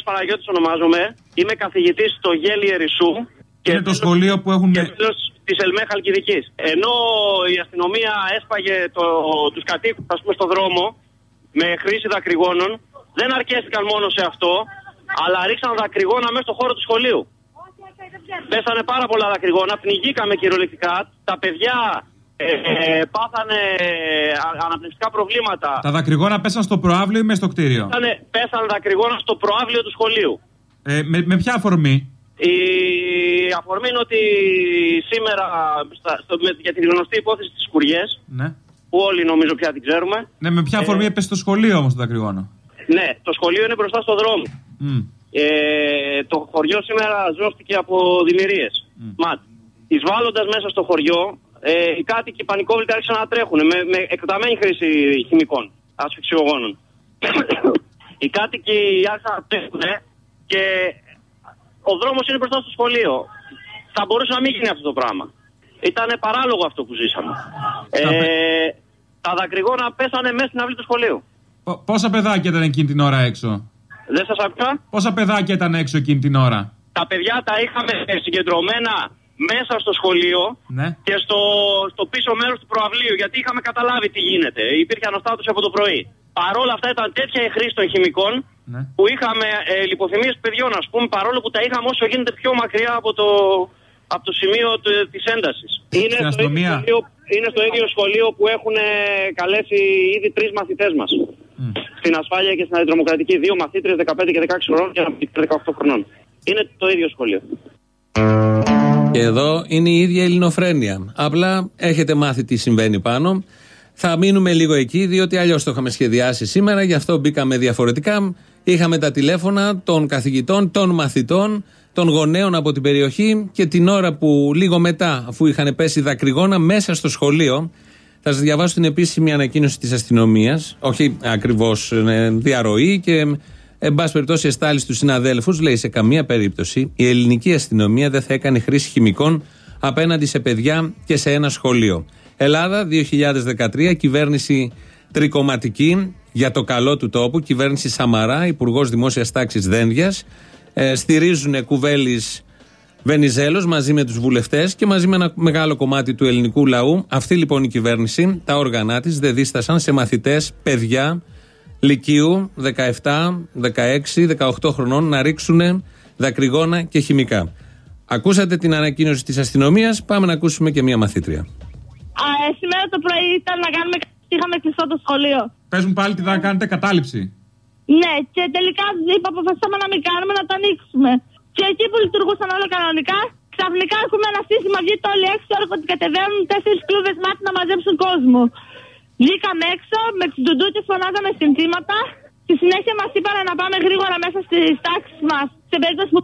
Παναγιώτη Παναγιώτης ονομάζομαι. Είμαι καθηγητής στο Γέλι Ερυσού. Είναι το σχολείο που έχουν. Και της Ελμέ Χαλκιδικής. Ενώ η αστυνομία έσπαγε το, τους κατοίκους, ας πούμε, στο δρόμο με χρήση δακρυγόνων, δεν αρκέστηκαν μόνο σε αυτό, αλλά ρίξαν δακρυγόνα μέσα στο χώρο του σχολείου. Πέσανε πάρα πολλά δακρυγόνα, πνιγήκαμε κυριολεκτικά. Τα παιδιά ε, ε, πάθανε αναπνευστικά προβλήματα. Τα δακρυγόνα πέσαν στο προάβλιο ή μέσα στο κτίριο; Πέσανε, πέσανε δακρυγόνα στο προάβλιο του σχολείου. Ε, με, με ποια αφορμή; Η αφορμή είναι ότι σήμερα στα, στο, με, για την γνωστή υπόθεση της Κουριές. Ναι. Που όλοι νομίζω πια την ξέρουμε. Ναι, με ποια αφορμή ε, έπεσε το σχολείο όμως το δακρυγόνο; Ναι, το σχολείο είναι μπροστά στο δρόμο. Mm. Ε, το χωριό σήμερα ζώστηκε από δημιουργίες. Mm. Ματ. Εισβάλλοντας μέσα στο χωριό, ε, οι κάτοικοι πανικόβλητα άρχισαν να τρέχουν με, με εκτεταμένη χρήση χημικών ασφυξιογόνων. οι κάτοικοι άρχισαν να τρέχουν και ο δρόμος είναι μπροστά στο σχολείο. Θα μπορούσε να μην γίνει αυτό το πράγμα. Ήταν παράλογο αυτό που ζήσαμε. Ε, τα δακρυγόνα πέσανε μέσα στην αυλή του σχολείου. Πόσα παιδάκια ήταν εκείνη την ώρα έξω; Δεν σας άκουσα. Πόσα παιδάκια ήταν έξω εκείνη την ώρα; Τα παιδιά τα είχαμε συγκεντρωμένα μέσα στο σχολείο ναι. και στο, στο πίσω μέρος του προαυλίου. Γιατί είχαμε καταλάβει τι γίνεται. Υπήρχε αναστάτωση από το πρωί. Παρόλα αυτά ήταν τέτοια η χρήση των χημικών ναι. που είχαμε ε, λιποθυμίες παιδιών, ας πούμε, παρόλο που τα είχαμε όσο γίνεται πιο μακριά από το, από το σημείο της έντασης. Είναι, στο ίδιο σχολείο, είναι στο ίδιο σχολείο που έχουν καλέσει ήδη τρεις μαθητές μας. Mm. Στην ασφάλεια και στην αντιτρομοκρατική. Δύο μαθήτρε 15 και 16 χρόνων και ένα 18 χρονών. Είναι το ίδιο σχολείο. Και εδώ είναι η ίδια ελληνοφρένεια. Απλά έχετε μάθει τι συμβαίνει πάνω. Θα μείνουμε λίγο εκεί, διότι αλλιώς το είχαμε σχεδιάσει σήμερα, γι' αυτό μπήκαμε διαφορετικά. Είχαμε τα τηλέφωνα των καθηγητών, των μαθητών, των γονέων από την περιοχή και την ώρα που λίγο μετά, αφού είχαν πέσει δακρυγόνα μέσα στο σχολείο, θα σας διαβάσω την επίσημη ανακοίνωση της αστυνομίας, όχι ακριβώς ε, διαρροή και εν πάση περιπτώσει εστάλει του συναδέλφους, λέει σε καμία περίπτωση η ελληνική αστυνομία δεν θα έκανε χρήση χημικών απέναντι σε παιδιά και σε ένα σχολείο. Ελλάδα 2013, κυβέρνηση τρικοματική για το καλό του τόπου, κυβέρνηση Σαμαρά, Υπουργός Δημόσιας Τάξης Δένδιας. Ε, στηρίζουν κουβέλης Βενιζέλος μαζί με τους βουλευτές και μαζί με ένα μεγάλο κομμάτι του ελληνικού λαού. Αυτή λοιπόν η κυβέρνηση, τα όργανα της δεν δίστασαν σε μαθητές, παιδιά, Λυκείου 17, 16, 18 χρονών να ρίξουν δακρυγόνα και χημικά. Ακούσατε την ανακοίνωση της αστυνομίας, πάμε να ακούσουμε και μία μαθήτρια. Α, ε, σήμερα το πρωί ήταν να κάνουμε. Είχαμε κλειστό το σχολείο. Παίζουν πάλι τι θα κάνετε κατάληψη. Ναι, και τελικά είπα, αποφασίσαμε να μην κάνουμε, να το ανοίξουμε. Και εκεί που λειτουργούσαν όλα κανονικά, ξαφνικά έχουμε ένα σύστημα, βγείτε όλοι έξω, έρχονται κατεβαίνουν τέσσερις κλούβες μάτι να μαζέψουν κόσμο. Βγήκαμε έξω, με του ντουντούκε φωνάζαμε συνθήματα. Στη συνέχεια μας είπαν να πάμε γρήγορα μέσα στις τάξεις μας, σε περίπτωση που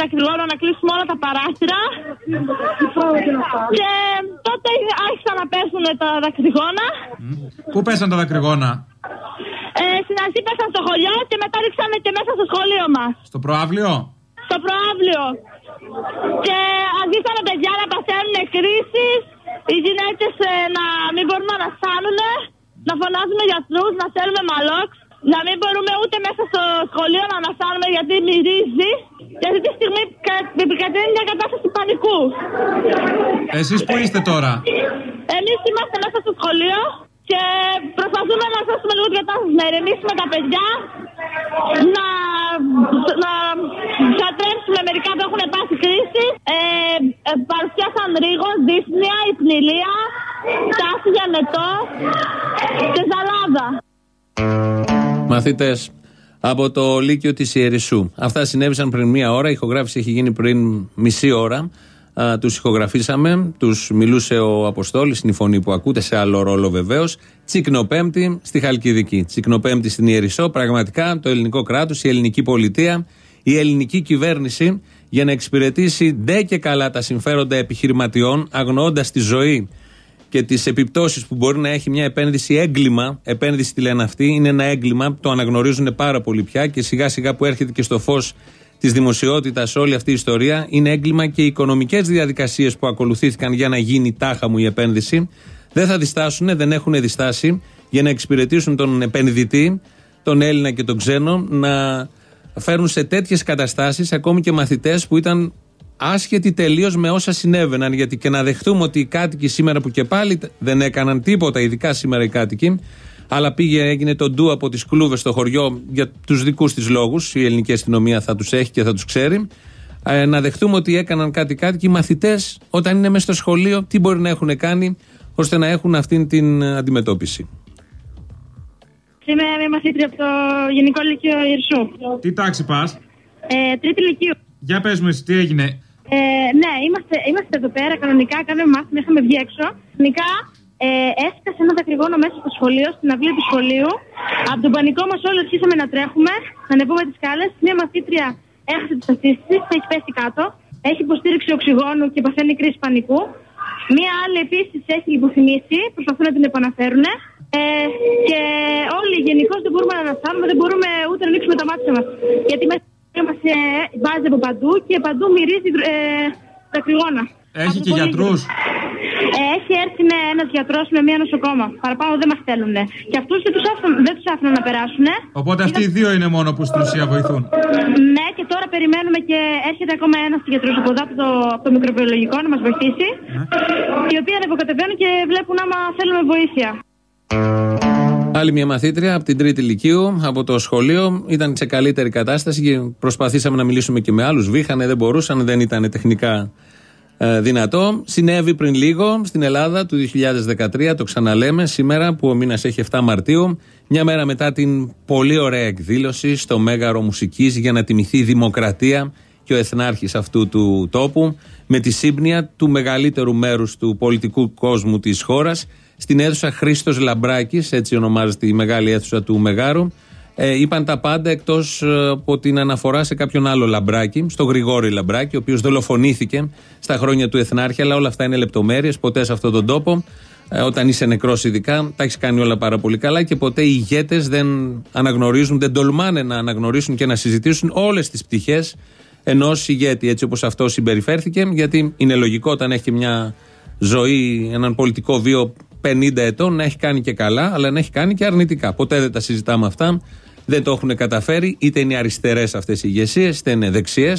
δακρυγόνα να κλείσουμε όλα τα παράθυρα. Και τότε άρχισαν να πέσουν τα δακρυγόνα. Πού πέσαν τα δακρυγόνα; Ε, στην αρχή πέσαν στο χωριό και μετά ρίξανε και μέσα στο σχολείο μας. Στο προάβλιο; Στο προάβλιο. Και αρχίσανε παιδιά να παθαίνουν κρίσεις. Οι γυναίκες ε, να μην μπορούν να αναστάνουν. Να φωνάζουμε γιατρούς, να θέλουμε μαλόξ. Να μην μπορούμε ούτε μέσα στο σχολείο να αναστάνουμε γιατί μυρίζει. Και αυτή τη στιγμή επικρατεί μια κατάσταση πανικού. Εσείς που είστε τώρα; Εμείς είμαστε μέσα στο σχολείο και προσπαθούμε να σώσουμε λίγο την κατάσταση, να ηρεμήσουμε τα παιδιά, να, να κατρέψουμε μερικά που έχουν πάθει κρίση. Ε, ε, παρουσιάσαν ρίγος, δύσνια, υπνηλία, τάση για μετό και ζαλάδα. Μαθητές από το Λύκειο της Ιερισσού. Αυτά συνέβησαν πριν μία ώρα, η ηχογράφηση έχει γίνει πριν μισή ώρα. Τους ηχογραφήσαμε, τους μιλούσε ο Αποστόλης, είναι η φωνή που ακούτε σε άλλο ρόλο βεβαίως. Τσικνοπέμπτη στη Χαλκιδική. Τσικνοπέμπτη στην Ιερισσό. Πραγματικά το ελληνικό κράτος, η ελληνική πολιτεία, η ελληνική κυβέρνηση για να εξυπηρετήσει ντε και καλά τα συμφέροντα επιχειρηματιών, αγνοώντας τη ζωή και τις επιπτώσεις που μπορεί να έχει μια επένδυση έγκλημα. Επένδυση τη λένε αυτοί, είναι ένα έγκλημα, το αναγνωρίζουν πάρα πολύ πια και σιγά σιγά που έρχεται και στο φως της δημοσιότητας όλη αυτή η ιστορία, είναι έγκλημα και οι οικονομικές διαδικασίες που ακολουθήθηκαν για να γίνει τάχα μου η επένδυση. Δεν θα διστάσουν, δεν έχουν διστάσει για να εξυπηρετήσουν τον επενδυτή, τον Έλληνα και τον ξένο, να φέρουν σε τέτοιες καταστάσεις ακόμη και μαθητές που ήταν άσχετοι τελείως με όσα συνέβαιναν. Γιατί και να δεχτούμε ότι οι κάτοικοι σήμερα που και πάλι δεν έκαναν τίποτα, ειδικά σήμερα οι κάτοικοι, αλλά πήγε, έγινε το ντου από τις κλούβες στο χωριό για τους δικούς της λόγους. Η ελληνική αστυνομία θα τους έχει και θα τους ξέρει. Ε, να δεχτούμε ότι έκαναν κάτι κάτι και οι μαθητές, όταν είναι μέσα στο σχολείο, τι μπορεί να έχουν κάνει ώστε να έχουν αυτήν την αντιμετώπιση. Είμαι μια μαθήτρια από το Γενικό Λυκείο Ιρσού. Τι τάξη πας, Ε, τρίτη Λυκείου. Για πες μου, εσύ, τι έγινε; Ε, ναι, είμαστε, είμαστε εδώ πέρα κανονικά, κάνουμε μάθημα, είχαμε βγει έξω. Γενικά ε, έσκασε ένας δακρυγόνο μέσα στο σχολείο, στην αυλή του σχολείου. Από τον πανικό μας όλοι αρχίσαμε να τρέχουμε, να ανεβούμε τις σκάλες. Μια μαθήτρια έχασε τις αισθήσει της, έχει πέσει κάτω. Έχει υποστήριξη οξυγόνου και παθαίνει κρίση πανικού. Μία άλλη επίσης έχει λιποθυμήσει, προσπαθούν να την επαναφέρουν. Ε, και όλοι γενικώς δεν μπορούμε να αναστάνουμε, δεν μπορούμε ούτε να ανοίξουμε τα μάτια μας. Γιατί μέσα μας ε, βάζει από παντού και παντού μυρίζει ε, δακρυγόνα. Έχει Από και πολύ γιατρούς. ε, έχει έρθει ναι, ένας γιατρός με μία νοσοκόμα. Παραπάνω δεν μας στέλνουν. Και αυτούς δεν τους άφηναν, δεν τους άφηναν να περάσουν. Οπότε αυτοί οι δύο είναι μόνο που στην ουσία βοηθούν. Ναι, και τώρα περιμένουμε και έρχεται ακόμα ένας γιατρός από εδώ από το, από το μικροβιολογικό να μας βοηθήσει. Οι οποίοι ανεβοκατεβαίνουν και βλέπουν άμα θέλουμε βοήθεια. Άλλη μια μαθήτρια από την τρίτη ηλικίου, από το σχολείο, ήταν σε καλύτερη κατάσταση και προσπαθήσαμε να μιλήσουμε και με άλλους. Βήχανε, δεν μπορούσαν, δεν ήταν τεχνικά ε, δυνατό. Συνέβη πριν λίγο στην Ελλάδα του 2013, το ξαναλέμε σήμερα που ο μήνας έχει 7 Μαρτίου, μια μέρα μετά την πολύ ωραία εκδήλωση στο Μέγαρο Μουσικής για να τιμηθεί η δημοκρατία και ο εθνάρχης αυτού του τόπου με τη σύμπνοια του μεγαλύτερου μέρους του πολιτικού κόσμου της χώρας στην αίθουσα Χρήστος Λαμπράκης, έτσι ονομάζεται η μεγάλη αίθουσα του Μεγάρου. Ε, είπαν τα πάντα εκτός από την αναφορά σε κάποιον άλλο Λαμπράκη, στο Γρηγόρη Λαμπράκη, ο οποίος δολοφονήθηκε στα χρόνια του Εθνάρχη, αλλά όλα αυτά είναι λεπτομέρειες. Ποτέ σε αυτόν τον τόπο, ε, όταν είσαι νεκρός ειδικά, τα έχεις κάνει όλα πάρα πολύ καλά και ποτέ οι ηγέτες δεν αναγνωρίζουν, δεν τολμάνε να αναγνωρίσουν και να συζητήσουν όλες τις πτυχές ενός ηγέτη, έτσι όπως αυτός συμπεριφέρθηκε, γιατί είναι λογικό όταν έχει μια ζωή, έναν πολιτικό βίο 50 ετών να έχει κάνει και καλά, αλλά να έχει κάνει και αρνητικά. Ποτέ δεν τα συζητάμε αυτά. Δεν το έχουν καταφέρει, είτε είναι αριστερές αυτές οι ηγεσίες, είτε είναι δεξιέ.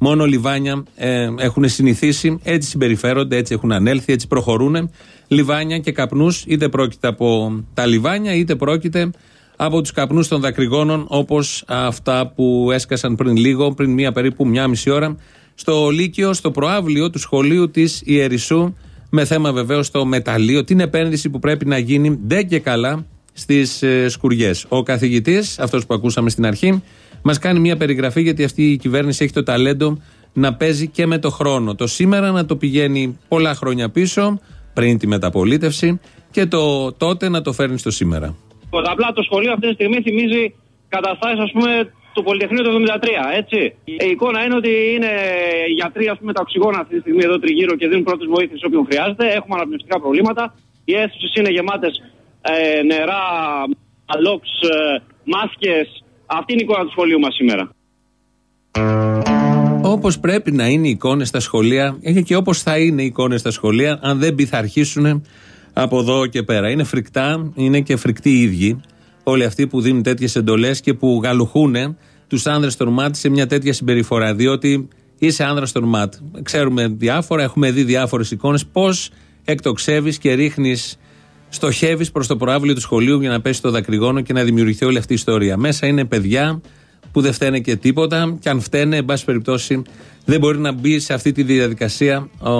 Μόνο λιβάνια ε, έχουν συνηθίσει, έτσι συμπεριφέρονται, έτσι έχουν ανέλθει, έτσι προχωρούν. Λιβάνια και καπνούς, είτε πρόκειται από τα λιβάνια, είτε πρόκειται από τους καπνούς των δακρυγόνων, όπως αυτά που έσκασαν πριν λίγο, πριν μία περίπου μία μισή ώρα, στο Λύκειο, στο προάβλιο του σχολείου της Ιερισσού, με θέμα βεβαίως το μεταλλείο, την επένδυση που πρέπει να γίνει δεν και καλά στις ε, σκουριές. Ο καθηγητής, αυτός που ακούσαμε στην αρχή, μας κάνει μια περιγραφή γιατί αυτή η κυβέρνηση έχει το ταλέντο να παίζει και με το χρόνο. Το σήμερα να το πηγαίνει πολλά χρόνια πίσω, πριν τη μεταπολίτευση, και το τότε να το φέρνει στο σήμερα. Απλά το σχολείο αυτή τη στιγμή θυμίζει καταστάσεις, ας πούμε, του Πολυτεχνείου του 73, έτσι. Η εικόνα είναι ότι είναι γιατροί, ας πούμε, τα οξυγόνα αυτή τη στιγμή εδώ τριγύρω και δίνουν πρώτες βοήθειες όποιον χρειάζεται. Έχουμε αναπνευστικά προβλήματα. Οι αίθουσε είναι γεμάτες ε, νερά, αλόξ, ε, μάσκες. Αυτή είναι η εικόνα του σχολείου μας σήμερα. Όπως πρέπει να είναι οι εικόνες στα σχολεία και όπως θα είναι οι εικόνες στα σχολεία, αν δεν πειθαρχήσουν από εδώ και πέρα. Είναι φρικτά, είναι και φρικτοί οι ίδιοι. Όλοι αυτοί που δίνουν τέτοιες εντολές και που γαλουχούν τους άνδρες των ΜΑΤ σε μια τέτοια συμπεριφορά. Διότι είσαι άνδρας των ΜΑΤ. Ξέρουμε διάφορα, έχουμε δει διάφορες εικόνες. Πώς εκτοξεύεις και ρίχνεις, στοχεύεις προς το προάβλιο του σχολείου για να πέσεις το δακρυγόνο και να δημιουργηθεί όλη αυτή η ιστορία. Μέσα είναι παιδιά που δεν φταίνε και τίποτα και αν φταίνε, εν πάση περιπτώσει, δεν μπορεί να μπει σε αυτή τη διαδικασία ο,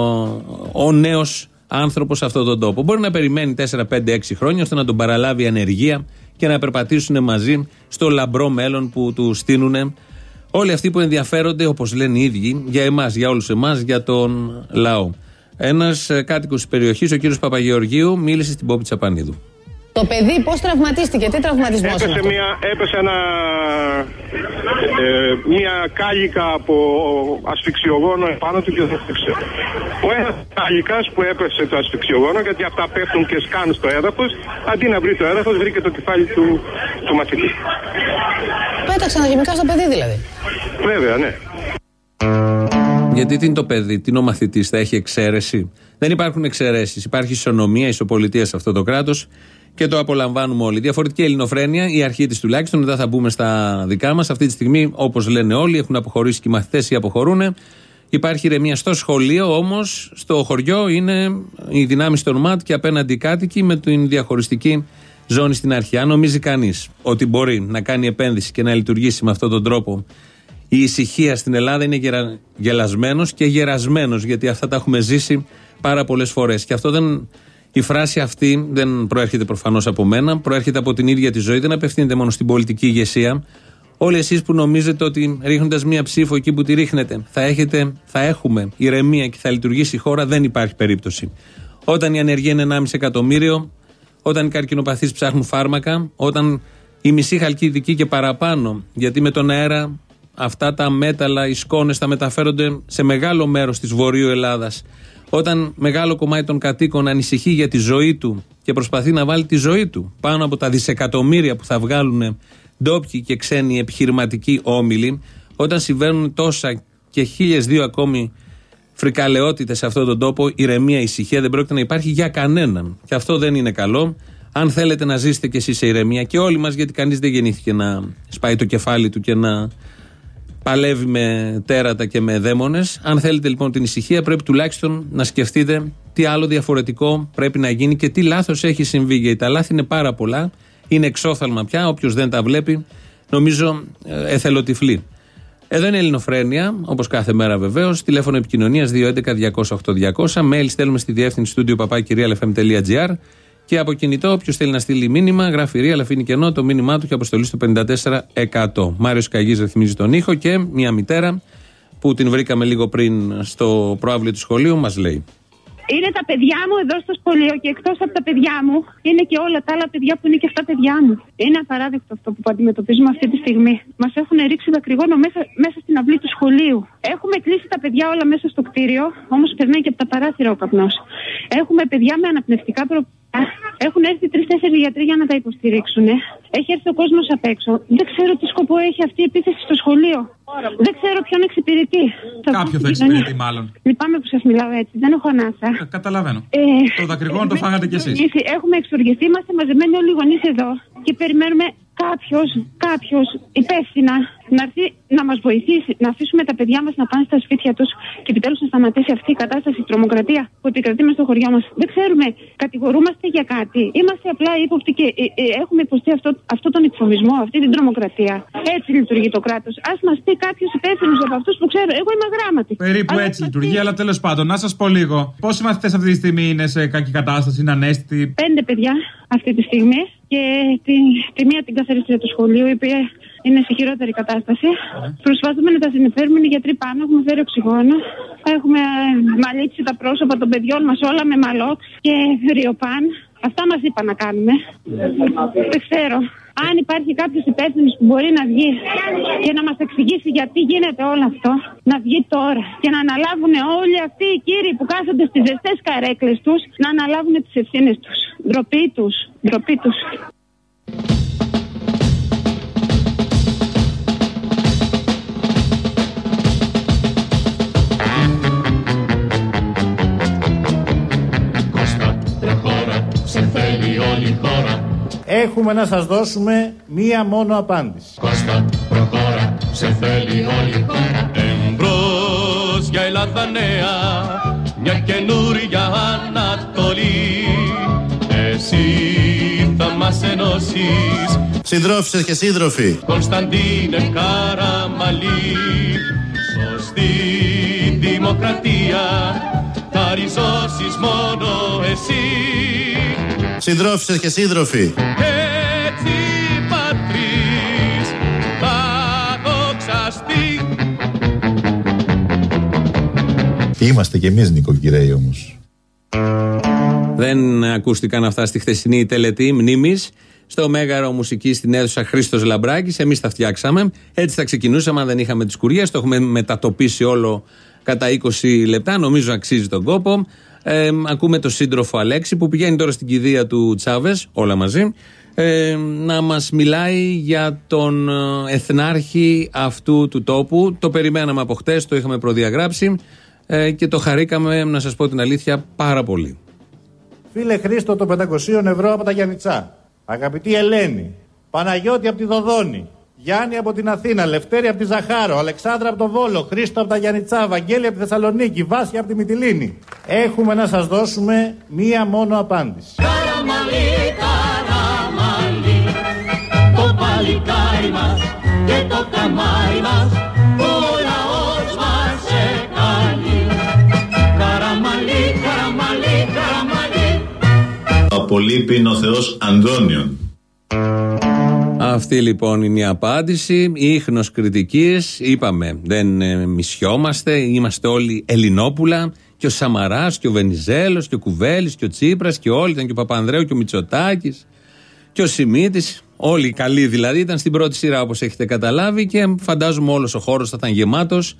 ο νέος άνθρωπος σε αυτόν τον τόπο. Μπορεί να περιμένει 4, 5, 6 χρόνια ώστε να τον παραλάβει η ανεργία και να περπατήσουν μαζί στο λαμπρό μέλλον που τους στείλουν όλοι αυτοί που ενδιαφέρονται, όπως λένε οι ίδιοι, για εμάς, για όλους εμάς, για τον λαό. Ένας κάτοικος της περιοχής, ο κύριος Παπαγεωργίου, μίλησε στην Πόπη Τσαπανίδου. Το παιδί πώς τραυματίστηκε, τι τραυματισμός είναι Έπεσε, αυτό; μια, έπεσε ένα, ε, μια κάλικα από ασφυξιογόνο επάνω του και δεν έπεσε. Ο ένας κάλικας που έπεσε το ασφυξιογόνο, γιατί αυτά πέφτουν και σκάνουν στο έδαφος, αντί να βρει το έδαφος, βρήκε το κεφάλι του, του μαθητή. Πέταξαν τα χημικά στο παιδί δηλαδή. Βέβαια, ναι. Γιατί τι είναι το παιδί, τι είναι ο μαθητής, θα έχει εξαίρεση; Δεν υπάρχουν εξαιρέσεις. Υπάρχει ισονομία, ισοπολιτεία σε αυτό το κράτος. Και το απολαμβάνουμε όλοι. Διαφορετική ελληνοφρένεια, η αρχή της τουλάχιστον, μετά θα μπούμε στα δικά μας. Αυτή τη στιγμή, όπως λένε όλοι, έχουν αποχωρήσει και οι μαθητές ή αποχωρούν. Υπάρχει ηρεμία στο σχολείο, όμως στο χωριό είναι οι δυνάμεις των ΜΑΤ και απέναντι οι κάτοικοι με την διαχωριστική ζώνη στην αρχή. Αν νομίζει κανείς ότι μπορεί να κάνει επένδυση και να λειτουργήσει με αυτόν τον τρόπο η ησυχία στην Ελλάδα είναι γερα... γελασμένος και γερασμένος, γιατί αυτά τα έχουμε ζήσει πάρα πολλές φορές. Και αυτό δεν. Η φράση αυτή δεν προέρχεται προφανώς από μένα, προέρχεται από την ίδια τη ζωή, δεν απευθύνεται μόνο στην πολιτική ηγεσία. Όλοι εσείς που νομίζετε ότι ρίχνοντας μία ψήφο εκεί που τη ρίχνετε, θα, έχετε, θα έχουμε ηρεμία και θα λειτουργήσει η χώρα, δεν υπάρχει περίπτωση. Όταν η ανεργία είναι 1,5 εκατομμύριο, όταν οι καρκινοπαθείς ψάχνουν φάρμακα, όταν η μισή χαλκιδική και παραπάνω, γιατί με τον αέρα αυτά τα μέταλλα, οι σκόνες θα μεταφέρονται σε μεγάλο μέρος της Βορείου Ελλάδας. Όταν μεγάλο κομμάτι των κατοίκων ανησυχεί για τη ζωή του και προσπαθεί να βάλει τη ζωή του πάνω από τα δισεκατομμύρια που θα βγάλουν ντόπιοι και ξένοι επιχειρηματικοί όμιλοι, όταν συμβαίνουν τόσα και χίλιες δύο ακόμη φρικαλαιότητες σε αυτόν τον τόπο, ηρεμία, ησυχία δεν πρόκειται να υπάρχει για κανέναν. Και αυτό δεν είναι καλό. Αν θέλετε να ζήσετε κι εσείς σε ηρεμία και όλοι μας, γιατί κανείς δεν γεννήθηκε να σπάει το κεφάλι του και να παλεύει με τέρατα και με δαίμονες. Αν θέλετε λοιπόν την ησυχία, πρέπει τουλάχιστον να σκεφτείτε τι άλλο διαφορετικό πρέπει να γίνει και τι λάθος έχει συμβεί. Γιατί τα λάθη είναι πάρα πολλά. Είναι εξόφθαλμα πια. Όποιος δεν τα βλέπει, νομίζω ε, εθελοτυφλεί. Εδώ είναι η Ελληνοφρένεια, όπως κάθε μέρα βεβαίως. Τηλέφωνο επικοινωνίας 211-200-8200. Mail στέλνουμε στη διεύθυνση του papakirialfm.gr. Και από κινητό, όποιος θέλει να στείλει μήνυμα, γράφει ρία, αλλά αφήνει κενό το μήνυμά του και αποστολή στο 54%. Μάριος Καγής ρυθμίζει τον ήχο και μια μητέρα που την βρήκαμε λίγο πριν στο προάβλιο του σχολείου μας λέει. Είναι τα παιδιά μου εδώ στο σχολείο και εκτός από τα παιδιά μου είναι και όλα τα άλλα παιδιά που είναι και αυτά παιδιά μου. Είναι απαράδεκτο αυτό που αντιμετωπίζουμε αυτή τη στιγμή. Μας έχουν ρίξει δακρυγόνο μέσα, μέσα στην αυλή του σχολείου. Έχουμε κλείσει τα παιδιά όλα μέσα στο κτίριο, όμως περνάει και από τα παράθυρα ο καπνός. Έχουμε παιδιά με αναπνευστικά προβλήματα. Έχουν έρθει τρει-τέσσερι γιατροί για να τα υποστηρίξουν. Έχει έρθει ο κόσμος απ' έξω. Δεν ξέρω τι σκοπό έχει αυτή η επίθεση στο σχολείο. Δεν ξέρω ποιον εξυπηρετεί. Κάποιος θα εξυπηρετεί, μάλλον. Λυπάμαι που σας μιλάω έτσι. Δεν έχω ανάσα. Ε, καταλαβαίνω. Ε, το δακρυγόνο το φάγατε κι εσείς. Έχουμε εξοργιστεί, είμαστε μαζεμένοι όλοι οι γονείς εδώ και περιμένουμε κάποιος, κάποιος υπεύθυνα να έρθει να μας βοηθήσει, να αφήσουμε τα παιδιά μας να πάνε στα σπίτια τους και επιτέλους να σταματήσει αυτή η κατάσταση, η τρομοκρατία που επικρατεί μες στο χωριό μας. Δεν ξέρουμε, κατηγορούμαστε για κάτι. Είμαστε απλά ύποπτοι και ε, ε, έχουμε υποστεί αυτό, αυτό τον εκφοβισμό, αυτή την τρομοκρατία. Έτσι λειτουργεί το κράτος. Α μας πει κάποιος υπεύθυνος από αυτούς που ξέρω. Εγώ είμαι αγράμματη. Περίπου αλλά έτσι λειτουργεί, αλλά τέλος πάντων, να σας πω λίγο. Πόσοι μαθητέ αυτή τη στιγμή είναι σε κακή κατάσταση, είναι ανέστητοι. Πέντε παιδιά αυτή τη στιγμή και τη, τη μία την καθαρίστρια του σχολείου, η οποία είναι σε χειρότερη κατάσταση. Yeah. Προσπαθούμε να τα συνεφέρουμε, οι γιατροί πάνω, έχουμε φέρει οξυγόνο. Έχουμε μαλίξει τα πρόσωπα των παιδιών μας όλα με μαλόξ και ριοπάν. Αυτά μας είπα να κάνουμε. Δεν ξέρω. Αν υπάρχει κάποιος υπεύθυνος που μπορεί να βγει και να μας εξηγήσει γιατί γίνεται όλο αυτό, να βγει τώρα και να αναλάβουν όλοι αυτοί οι κύριοι που κάθονται στις ζεστές καρέκλες τους, να αναλάβουν τις ευθύνες τους. Ντροπή τους. Ντροπή τους. Έχουμε να σας δώσουμε μία μόνο απάντηση. Κώστα, προχώρα, σε θέλει όλη η χώρα. Εμπρός για Ελλάδα νέα, μια καινούρια Ανατολή. Εσύ θα μας ενώσεις. Συντρόφισσες και σύντροφοι. Κωνσταντίνε Καραμαλή. Σωστή δημοκρατία θα ριζώσεις μόνο εσύ. Συντρόφισσες και σύντροφοι. Έτσι πατρίς θα δοξαστεί. Είμαστε κι εμείς νοικοκυρέοι όμως. Δεν ακούστηκαν αυτά στη χθεσινή τελετή μνήμης. Στο Μέγαρο Μουσική στην αίθουσα Χρήστος Λαμπράκης. Εμείς τα φτιάξαμε. Έτσι θα ξεκινούσαμε αν δεν είχαμε τις κουρίες. Το έχουμε μετατοπίσει όλο κατά 20 λεπτά. Νομίζω αξίζει τον κόπο. Ε, ακούμε τον σύντροφο Αλέξη που πηγαίνει τώρα στην κηδεία του Τσάβες, όλα μαζί, ε, να μας μιλάει για τον ε, εθνάρχη αυτού του τόπου. Το περιμέναμε από χτες, το είχαμε προδιαγράψει ε, και το χαρήκαμε, να σας πω την αλήθεια, πάρα πολύ. Φίλε Χρήστο των 500 ευρώ από τα Γιαννιτσά. Αγαπητή Ελένη. Παναγιώτη από τη Δοδόνη. Γιάννη από την Αθήνα, Λευτέρη από τη Ζαχάρο, Αλεξάνδρα από το Βόλο, Χρήστο από τα Γιαννιτσά, Βαγγέλη από τη Θεσσαλονίκη, Βάση από τη Μυτιλίνη. Έχουμε να σας δώσουμε μία μόνο απάντηση. Καραμαλί, καραμαλί Το παλικάρι μας και το καμάρι μας Ο λαός μας σε καλεί Καραμαλί, καραμαλί, καραμαλί Απολείπει είναι ο Θεός Ανδρώνιον. Αυτή λοιπόν είναι η απάντηση. Ίχνος κριτικής. Είπαμε, δεν ε, μισιόμαστε. Είμαστε όλοι Ελληνόπουλα. Και ο Σαμαράς και ο Βενιζέλος και ο Κουβέλης και ο Τσίπρας και όλοι ήταν και ο Παπανδρέου και ο Μητσοτάκης και ο Σιμίτης. Όλοι οι καλοί δηλαδή ήταν στην πρώτη σειρά όπως έχετε καταλάβει και φαντάζομαι όλος ο χώρος θα ήταν γεμάτος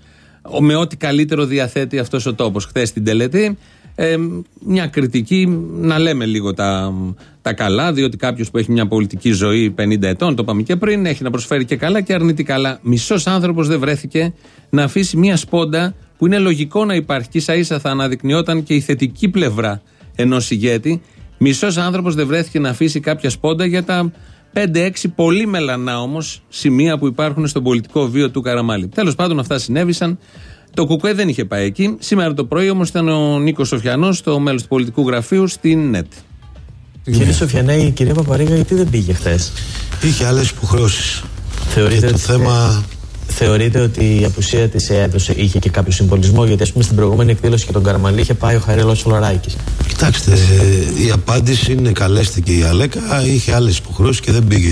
με ό,τι καλύτερο διαθέτει αυτός ο τόπος. Χθες στην τελετή ε, μια κριτική να λέμε λίγο τα, τα καλά, διότι κάποιος που έχει μια πολιτική ζωή 50 ετών, το είπαμε και πριν, έχει να προσφέρει και καλά και αρνητικά. Αλλά μισός άνθρωπος δεν βρέθηκε να αφήσει μια σπόντα που είναι λογικό να υπάρχει. Και ίσα ίσα θα αναδεικνυόταν και η θετική πλευρά ενός ηγέτη. Μισός άνθρωπος δεν βρέθηκε να αφήσει κάποια σπόντα για τα 5-6 πολύ μελανά όμως σημεία που υπάρχουν στον πολιτικό βίο του Καραμάλη. Τέλος πάντων, αυτά συνέβησαν. Το Κουκουέ δεν είχε πάει εκεί. Σήμερα το πρωί όμως ήταν ο Νίκος Σοφιανός, το μέλος του πολιτικού γραφείου, στην ΝΕΤ. Κύριε Σοφιανέ, η κυρία Παπαρίγα γιατί δεν πήγε χθες; Είχε άλλες υποχρεώσεις. Θεωρείτε, το ότι- θέμα θεωρείτε ότι η απουσία της έδωσε, είχε και κάποιο συμβολισμό, γιατί ας πούμε στην προηγούμενη εκδήλωση και τον Καραμαλή είχε πάει ο Χαρέλο Σολοράκη. Κοιτάξτε, ε, η απάντηση είναι καλέστηκε η Αλέκα, είχε άλλες υποχρεώσεις και δεν πήγε.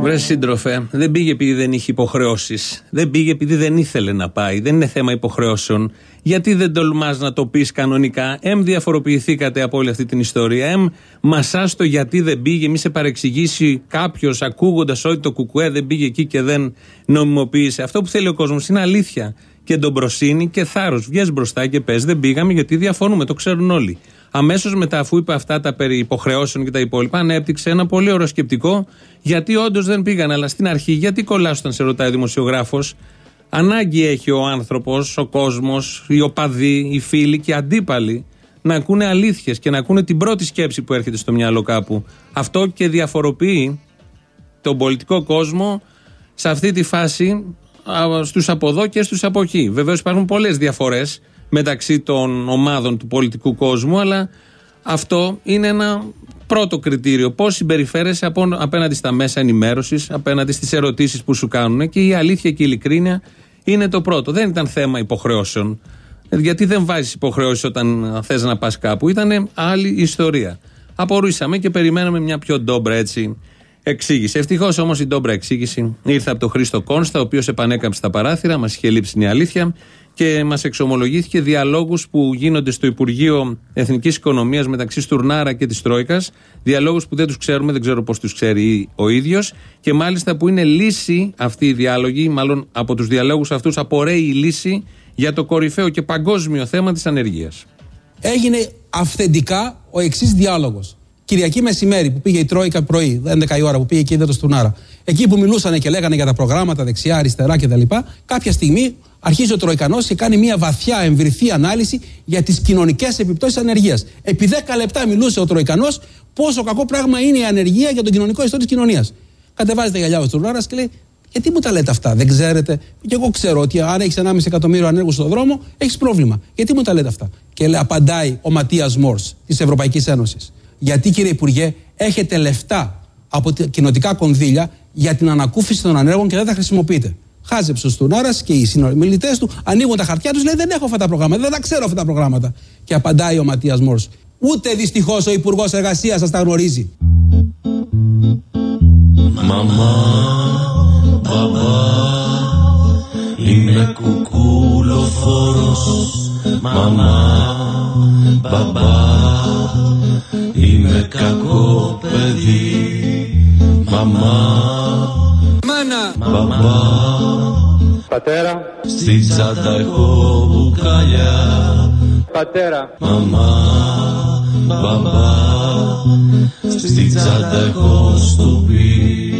Βρε σύντροφε, δεν πήγε επειδή δεν είχε υποχρεώσεις. Δεν πήγε επειδή δεν ήθελε να πάει. Δεν είναι θέμα υποχρεώσεων. Γιατί δεν τολμάς να το πεις κανονικά; Εμ, διαφοροποιηθήκατε από όλη αυτή την ιστορία. Εμ, μασάς το γιατί δεν πήγε. Μη σε παρεξηγήσει κάποιος ακούγοντας ότι το κουκουέ δεν πήγε εκεί και δεν νομιμοποίησε. Αυτό που θέλει ο κόσμος είναι αλήθεια. Και εντομπροσύνη και θάρρος. Βγες μπροστά και πες: Δεν πήγαμε γιατί διαφωνούμε. Το ξέρουν όλοι. Αμέσως μετά, αφού είπε αυτά τα περί υποχρεώσεων και τα υπόλοιπα, ανέπτυξε ένα πολύ ωραίο σκεπτικό γιατί όντως δεν πήγαν. Αλλά στην αρχή, γιατί κολλά όταν σε ρωτάει ο δημοσιογράφος, ανάγκη έχει ο άνθρωπος, ο κόσμος, οι οπαδοί, οι φίλοι και οι αντίπαλοι να ακούνε αλήθειες και να ακούνε την πρώτη σκέψη που έρχεται στο μυαλό κάπου. Αυτό και διαφοροποιεί τον πολιτικό κόσμο σε αυτή τη φάση στους από εδώ και στους από εκεί. Βεβαίως υπάρχουν πολλές διαφορές μεταξύ των ομάδων του πολιτικού κόσμου, αλλά αυτό είναι ένα πρώτο κριτήριο. Πώς συμπεριφέρεσαι απο- απέναντι στα μέσα ενημέρωσης, απέναντι στις ερωτήσεις που σου κάνουν και η αλήθεια και η ειλικρίνεια είναι το πρώτο. Δεν ήταν θέμα υποχρεώσεων. Γιατί δεν βάζεις υποχρεώσεις όταν θες να πας κάπου. Ήταν άλλη ιστορία. Απορρίσαμε και περιμέναμε μια πιο ντόμπρα έτσι εξήγηση. Ευτυχώς όμως η ντόμπρα εξήγηση ήρθε από τον Χρήστο Κόνστα, ο οποίος επανέκαμψε τα παράθυρα, μας είχε λείψει είναι η αλήθεια και μας εξομολογήθηκε διαλόγους που γίνονται στο Υπουργείο Εθνικής Οικονομίας μεταξύ Στουρνάρα και της Τρόικας. Διαλόγους που δεν τους ξέρουμε, δεν ξέρω πώς τους ξέρει ο ίδιος. Και μάλιστα που είναι λύση αυτή η διάλογη, μάλλον από τους διαλόγους αυτούς απορρέει η λύση για το κορυφαίο και παγκόσμιο θέμα της ανεργίας. έγινε αυθεντικά ο εξής διάλογος. Κυριακή μεσημέρι που πήγε η Τρόικα πρωί, 11 η ώρα που πήγε εκεί είδε του Νάρα. Εκεί που μιλούσαν και λέγανε για τα προγράμματα δεξιά, αριστερά κτλ. Κάποια στιγμή αρχίζει ο Τροϊκανό και κάνει μια βαθιά εμβριθή ανάλυση για τις κοινωνικές επιπτώσεις ανεργίας. Επί 10 λεπτά μιλούσε ο Τροϊκανό πόσο κακό πράγμα είναι η ανεργία για τον κοινωνικό ιστό της κοινωνίας. Κατεβάζει τα γυαλιά ο Τουρνάρα και λέει: Γιατί μου τα λέτε αυτά, δεν ξέρετε; Και εγώ ξέρω ότι αν έχεις 1,5 εκατομμύριο ανέργους στον δρόμο, έχεις πρόβλημα. Γιατί μου τα λέτε αυτά; Και λέει, απαντάει ο Ματίας Μόρς της Ευρωπαϊκής Ένωσης. Γιατί κύριε Υπουργέ, έχετε λεφτά από τα κοινοτικά κονδύλια για την ανακούφιση των ανέργων και δεν τα χρησιμοποιείτε. Χάζεψε ο Στουνάρας και οι συνομιλητές του, ανοίγουν τα χαρτιά τους, λέει: Δεν έχω αυτά τα προγράμματα, δεν τα ξέρω αυτά τα προγράμματα. Και απαντάει ο Ματίας Μόρς. Ούτε δυστυχώς ο Υπουργός Εργασίας σας τα γνωρίζει. Μαμά, μπαμπά, είμαι κουκούλοφόρος Μαμά, μπαμπά, είμαι κακό παιδί. Μαμά, Μάνα! μπαμπά, Πατέρα, στη τσάντα έχω μπουκάλια. Πατέρα, Μαμά, μπαμπά, στη τσάντα έχω στουπί.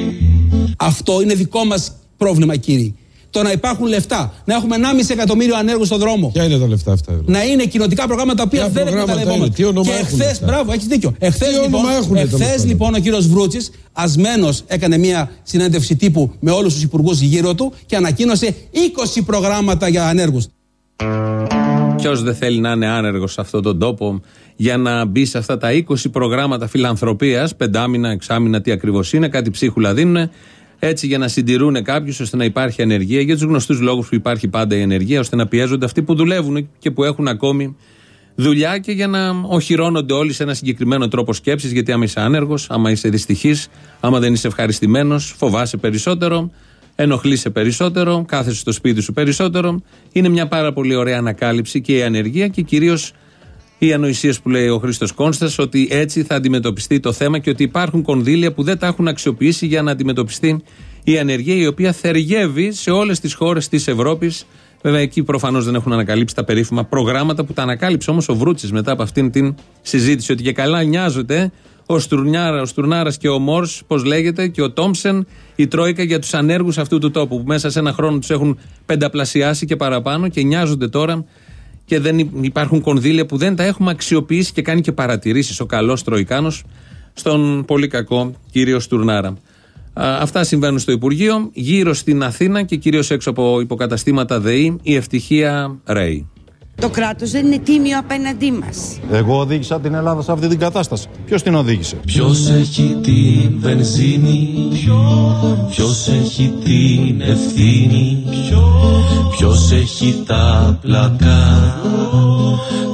Αυτό είναι δικό μας πρόβλημα, κύριοι. Το να υπάρχουν λεφτά, να έχουμε 1,5 εκατομμύριο ανέργους στον δρόμο. Ποια είναι τα λεφτά αυτά, δηλαδή; Να είναι κοινοτικά προγράμματα τα οποία Ποια δεν προγράμματα εκμεταλλευόμαστε. είναι, τι όνομα Και έχουν εχθές, αυτά; μπράβο, έχεις δίκιο. Εχθές Τι λοιπόν, όνομα έχουνε, τέλος εχθές, πάντων. λοιπόν ο κύριος Βρούτσης, ασμένος, έκανε μια συνέντευξη τύπου με όλους τους υπουργούς γύρω του και ανακοίνωσε 20 προγράμματα για ανέργους. Ποιος δεν θέλει να είναι άνεργος σε αυτόν τον τόπο για να μπει σε αυτά τα 20 προγράμματα φιλανθρωπίας, πεντάμινα, εξάμινα, τι ακριβώς είναι, κάτι ψίχουλα δίνουν. Έτσι για να συντηρούν κάποιους ώστε να υπάρχει ανεργία, για τους γνωστούς λόγους που υπάρχει πάντα η ανεργία, ώστε να πιέζονται αυτοί που δουλεύουν και που έχουν ακόμη δουλειά και για να οχυρώνονται όλοι σε ένα συγκεκριμένο τρόπο σκέψης. Γιατί άμα είσαι άνεργος, άμα είσαι δυστυχής, άμα δεν είσαι ευχαριστημένος, φοβάσαι περισσότερο, ενοχλείσαι περισσότερο, κάθεσαι στο σπίτι σου περισσότερο. Είναι μια πάρα πολύ ωραία ανακάλυψη και η ανεργία και κυρίως οι ανοησίες που λέει ο Χρήστος Κόνστας, ότι έτσι θα αντιμετωπιστεί το θέμα και ότι υπάρχουν κονδύλια που δεν τα έχουν αξιοποιήσει για να αντιμετωπιστεί η ανεργία, η οποία θεργεύει σε όλες τις χώρες της Ευρώπης. Βέβαια, εκεί προφανώς δεν έχουν ανακαλύψει τα περίφημα προγράμματα που τα ανακάλυψε όμως ο Βρούτσης μετά από αυτήν την συζήτηση. Ότι και καλά νοιάζεται ο Στουρνιάρα, ο Στουρνάρας και ο Μόρς, πώς λέγεται, και ο Τόμψεν, η Τρόικα για τους ανέργους αυτού του τόπου, που μέσα σε ένα χρόνο τους έχουν πενταπλασιάσει και παραπάνω και νοιάζονται τώρα και δεν υ- υπάρχουν κονδύλια που δεν τα έχουμε αξιοποιήσει και κάνει και παρατηρήσεις ο καλός Τροϊκάνος στον πολύ κακό κύριο Στουρνάρα. Α, αυτά συμβαίνουν στο Υπουργείο. Γύρω στην Αθήνα και κυρίως έξω από υποκαταστήματα ΔΕΗ, η ευτυχία ρέει. Το κράτος δεν είναι τίμιο απέναντί μας. Εγώ οδήγησα την Ελλάδα σε αυτή την κατάσταση. Ποιος την οδήγησε; Ποιος έχει την βενζίνη; Ποιος έχει την ευθύνη; Ποιος έχει τα πλακά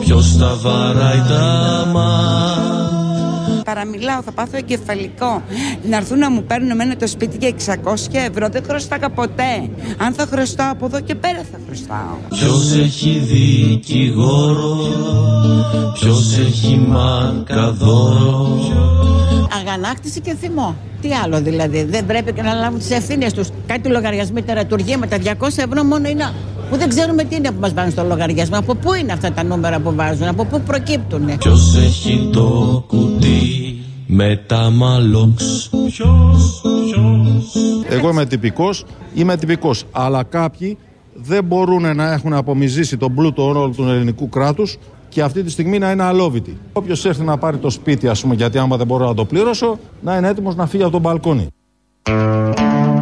Ποιος τα βαράει τα μάτια; Παραμιλάω, θα πάθω εγκεφαλικό. Να έρθουν να μου παίρνουν εμένα το σπίτι για 600 ευρώ. Δεν χρωστάγα ποτέ. Αν θα χρωστάω από εδώ και πέρα θα χρωστάω. Ποιος έχει δικηγόρο Ποιος έχει μαρκαδόρο; Αγανάκτηση και θυμό. Τι άλλο δηλαδή. Δεν πρέπει και να λάβουν τις ευθύνες τους. Κάτι λογαριασμοί τερατουργία με τα 200 ευρώ μόνο είναι. Που δεν ξέρουμε τι είναι που μας βάζουν στο λογαριασμό. Από πού είναι αυτά τα νούμερα που βάζουν, από πού προκύπτουν. Ποιος έχει το κουτί με τα μαλόξ Ποιος, ποιος Εγώ είμαι τυπικός, είμαι τυπικός. Αλλά κάποιοι δεν μπορούν να έχουν απομυζήσει τον πλούτο όλου του ελληνικού κράτους και αυτή τη στιγμή να είναι αλόβητοι. Όποιος έρθει να πάρει το σπίτι, ας πούμε, γιατί άμα δεν μπορώ να το πλήρωσω, να είναι έτοιμος να φύγει από τον μπαλκόνι.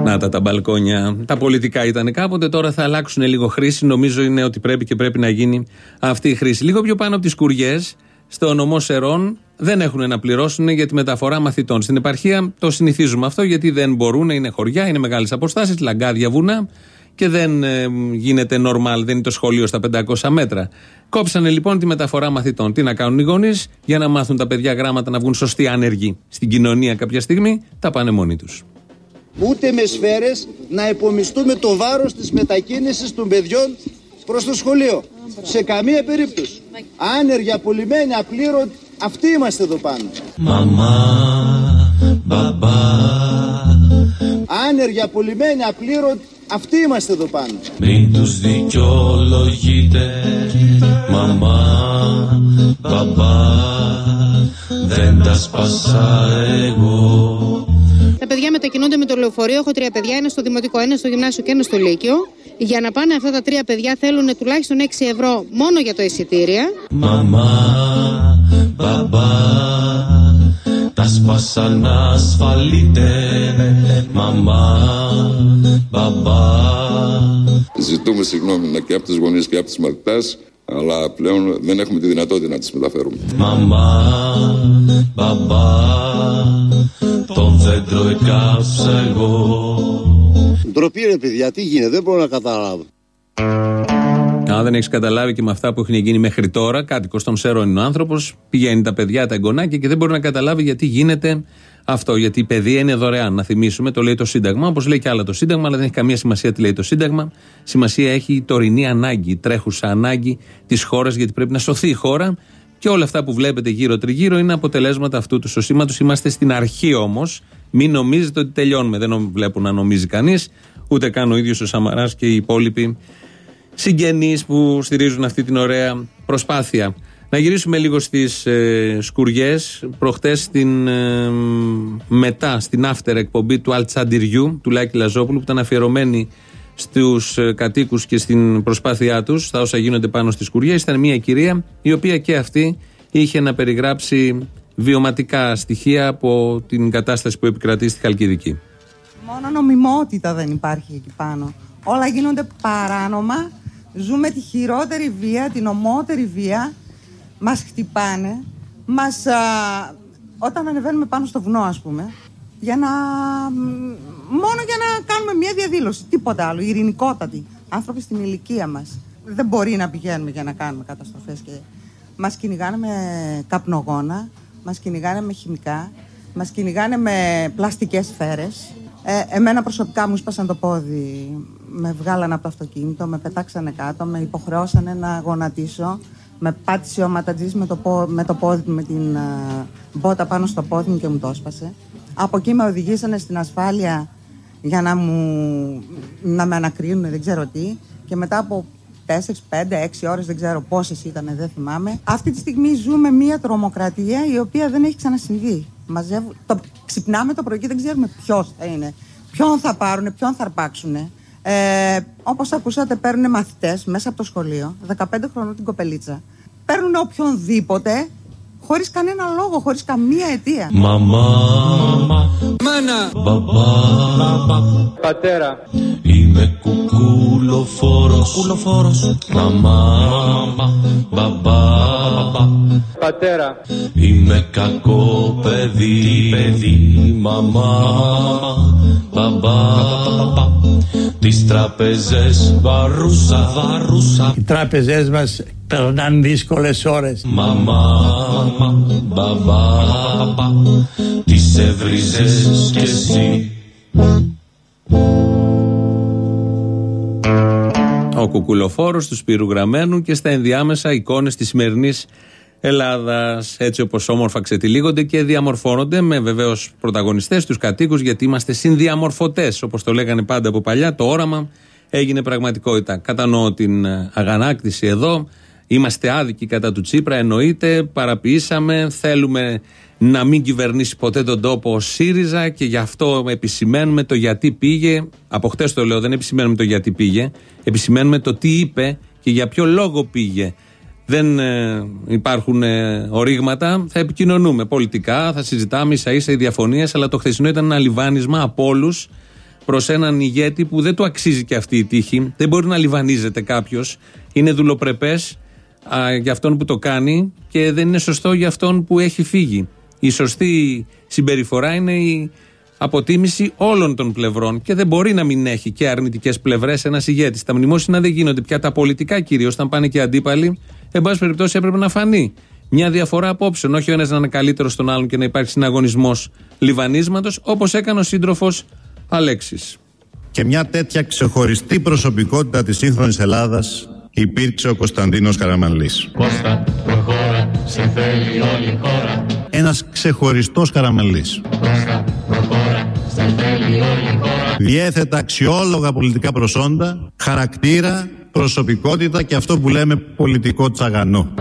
Να τα, τα μπαλκόνια. Τα πολιτικά ήταν κάποτε, τώρα θα αλλάξουν λίγο χρήση. Νομίζω είναι ότι πρέπει και πρέπει να γίνει αυτή η χρήση. Λίγο πιο πάνω από τις κουριές, στο νομό Σερών, δεν έχουν να πληρώσουν για τη μεταφορά μαθητών. Στην επαρχία το συνηθίζουμε αυτό, γιατί δεν μπορούν, είναι χωριά, είναι μεγάλες αποστάσεις, λαγκάδια βουνά και δεν ε, γίνεται normal, δεν είναι το σχολείο στα 500 μέτρα. Κόψανε λοιπόν τη μεταφορά μαθητών. Τι να κάνουν οι γονείς; Για να μάθουν τα παιδιά γράμματα να βγουν σωστοί άνεργοι στην κοινωνία κάποια στιγμή, τα πάνε μόνοι τους. Ούτε με σφαίρες να επομιστούμε το βάρος της μετακίνησης των παιδιών προς το σχολείο. Σε καμία περίπτωση. Άνεργοι, απολυμμένοι, απλήρωτοι, αυτοί είμαστε εδώ πάνω. Μαμά, μπαμπά Άνεργοι, απολυμμένοι, απλήρωτοι, αυτοί είμαστε εδώ πάνω. Μην τους δικαιολογείτε Μαμά, μπαμπά Δεν τα σπάσα εγώ Τα παιδιά μετακινούνται με το λεωφορείο. Έχω τρία παιδιά, ένα στο δημοτικό, ένα στο γυμνάσιο και ένα στο λύκειο. Για να πάνε αυτά τα τρία παιδιά θέλουν τουλάχιστον 6 ευρώ μόνο για το εισιτήρια. Μαμά, μπαμπά Τα σπάσαν ασφαλείτε Μαμά, μπαμπά Ζητούμε συγγνώμη και από τους γονείς και από τους μαθητές, αλλά πλέον δεν έχουμε τη δυνατότητα να τις μεταφέρουμε. Μαμά, μπαμπά Το δέντρο εκάψα εγώ Ντροπή ρε παιδιά, τι γίνεται, δεν μπορώ να καταλάβω. Αν δεν έχεις καταλάβει και με αυτά που έχουν γίνει μέχρι τώρα, κάτοικος των Σέρων είναι ο άνθρωπος, πηγαίνει τα παιδιά, τα εγγονάκια και δεν μπορεί να καταλάβει γιατί γίνεται αυτό. Γιατί η παιδεία είναι δωρεάν. Να θυμίσουμε, το λέει το Σύνταγμα, όπως λέει και άλλα το Σύνταγμα, αλλά δεν έχει καμία σημασία τι λέει το Σύνταγμα. Σημασία έχει η τωρινή ανάγκη, η τρέχουσα ανάγκη της χώρας, γιατί πρέπει να σωθεί η χώρα. Και όλα αυτά που βλέπετε γύρω-τριγύρω είναι αποτελέσματα αυτού του σωσήματος. Είμαστε στην αρχή όμως. Μην νομίζετε ότι τελειώνουμε. Δεν νομ- βλέπω να νομίζει κανείς, ούτε καν ο ίδιος ο Σαμαράς και οι υπόλοιποι συγγενείς που στηρίζουν αυτή την ωραία προσπάθεια. Να γυρίσουμε λίγο στις ε, σκουριές. Προχτές στην ε, μετά, στην after εκπομπή του Αλτσαντιριού, του Λάκη Λαζόπουλου, που ήταν αφιερωμένη στους κατοίκους και στην προσπάθειά τους, στα όσα γίνονται πάνω στις κουριέ, ήταν μια κυρία η οποία και αυτή είχε να περιγράψει βιωματικά στοιχεία από την κατάσταση που επικρατεί στη Χαλκιδική. Μόνο νομιμότητα δεν υπάρχει εκεί πάνω. Όλα γίνονται παράνομα. Ζούμε τη χειρότερη βία, την ομότερη βία. Μας χτυπάνε. Μας, α, όταν ανεβαίνουμε πάνω στο βουνό, ας πούμε, για να, μόνο για να κάνουμε μια διαδήλωση. Τίποτα άλλο. Ειρηνικότατη. Άνθρωποι στην ηλικία μας. Δεν μπορεί να πηγαίνουμε για να κάνουμε καταστροφές. Και... Μας κυνηγάνε με καπνογόνα, μας κυνηγάνε με χημικά, μας κυνηγάνε με πλαστικές σφαίρες. Ε, εμένα προσωπικά μου σπάσαν το πόδι, με βγάλανε από το αυτοκίνητο, με πετάξανε κάτω, με υποχρεώσανε να γονατίσω, με πάτησε ο ματατζής με το, πό, με το πόδι με την uh, μπότα πάνω στο πόδι μου και μου το έσπασε. Από εκεί με οδηγήσανε στην ασφάλεια για να, μου, να με ανακρίνουν, δεν ξέρω τι. Και μετά από 4, 5, 6 ώρες, δεν ξέρω πόσες ήταν, δεν θυμάμαι. Αυτή τη στιγμή ζούμε μια τρομοκρατία η οποία δεν έχει ξανασυμβεί. Μαζεύουν, το, ξυπνάμε το πρωί και δεν ξέρουμε ποιος θα είναι, ποιον θα πάρουν, ποιον θα αρπάξουν. Ε, όπως ακούσατε παίρνουν μαθητές μέσα από το σχολείο, 15 χρονών την κοπελίτσα. Παίρνουν οποιονδήποτε χωρίς κανένα λόγο, χωρίς καμία αιτία. Μαμά, Μάνα, μπαμπά, Πατέρα, είμαι κουκουλοφόρος, κουκουλοφόρος. Μαμά, μπαμπά, πατέρα, είμαι κακό παιδί, παιδί. Μαμά, μπαμπά, τις τραπεζές βαρούσα, βαρούσα. Οι τράπεζές μας περνάνε δύσκολες ώρες. Μαμά, μπαμπά, τις έβριζες κι εσύ. Ο κουκουλοφόρος του Σπύρου Γραμμένου και στα ενδιάμεσα εικόνες της σημερινής Ελλάδας. Έτσι όπως όμορφα ξετυλίγονται και διαμορφώνονται με βεβαίως πρωταγωνιστές τους κατοίκους, γιατί είμαστε συνδιαμορφωτές. Όπως το λέγανε πάντα από παλιά, το όραμα έγινε πραγματικότητα. Κατανοώ την ε, αγανάκτηση εδώ. Είμαστε άδικοι κατά του Τσίπρα, εννοείται. Παραποιήσαμε. Θέλουμε να μην κυβερνήσει ποτέ τον τόπο ο ΣΥΡΙΖΑ και γι' αυτό επισημαίνουμε το γιατί πήγε. Από χτες το λέω, δεν επισημαίνουμε το γιατί πήγε. Επισημαίνουμε το τι είπε και για ποιο λόγο πήγε. Δεν ε, υπάρχουν ε, ορίγματα. Θα επικοινωνούμε πολιτικά, θα συζητάμε ίσα ίσα οι διαφωνίες. Αλλά το χθεσινό ήταν ένα λιβάνισμα από όλους προς έναν ηγέτη που δεν του αξίζει και αυτή η τύχη. Δεν μπορεί να λιβανίζεται κάποιος. Είναι δουλοπρεπές για αυτόν που το κάνει και δεν είναι σωστό για αυτόν που έχει φύγει. Η σωστή συμπεριφορά είναι η αποτίμηση όλων των πλευρών και δεν μπορεί να μην έχει και αρνητικές πλευρές ένας ηγέτης. Τα μνημόσυνα δεν γίνονται πια τα πολιτικά κυρίως, όταν πάνε και αντίπαλοι. Εν πάση περιπτώσει έπρεπε να φανεί μια διαφορά απόψεων. Όχι ο ένας να είναι καλύτερος στον άλλον και να υπάρχει συναγωνισμός λιβανίσματος, όπως έκανε ο σύντροφος Αλέξης. Και μια τέτοια ξεχωριστή προσωπικότητα της σύγχρονης Ελλάδας υπήρξε ο Κωνσταντίνος Καραμανλής. Κώστα, προχώρα, σε θέλει όλη η χώρα. Ένας ξεχωριστός Καραμανλής. Κώστα, προχώρα, σε θέλει όλη η χώρα. Διέθετα αξιόλογα πολιτικά προσόντα, χαρακτήρα, προσωπικότητα και αυτό που λέμε πολιτικό τσαγανό.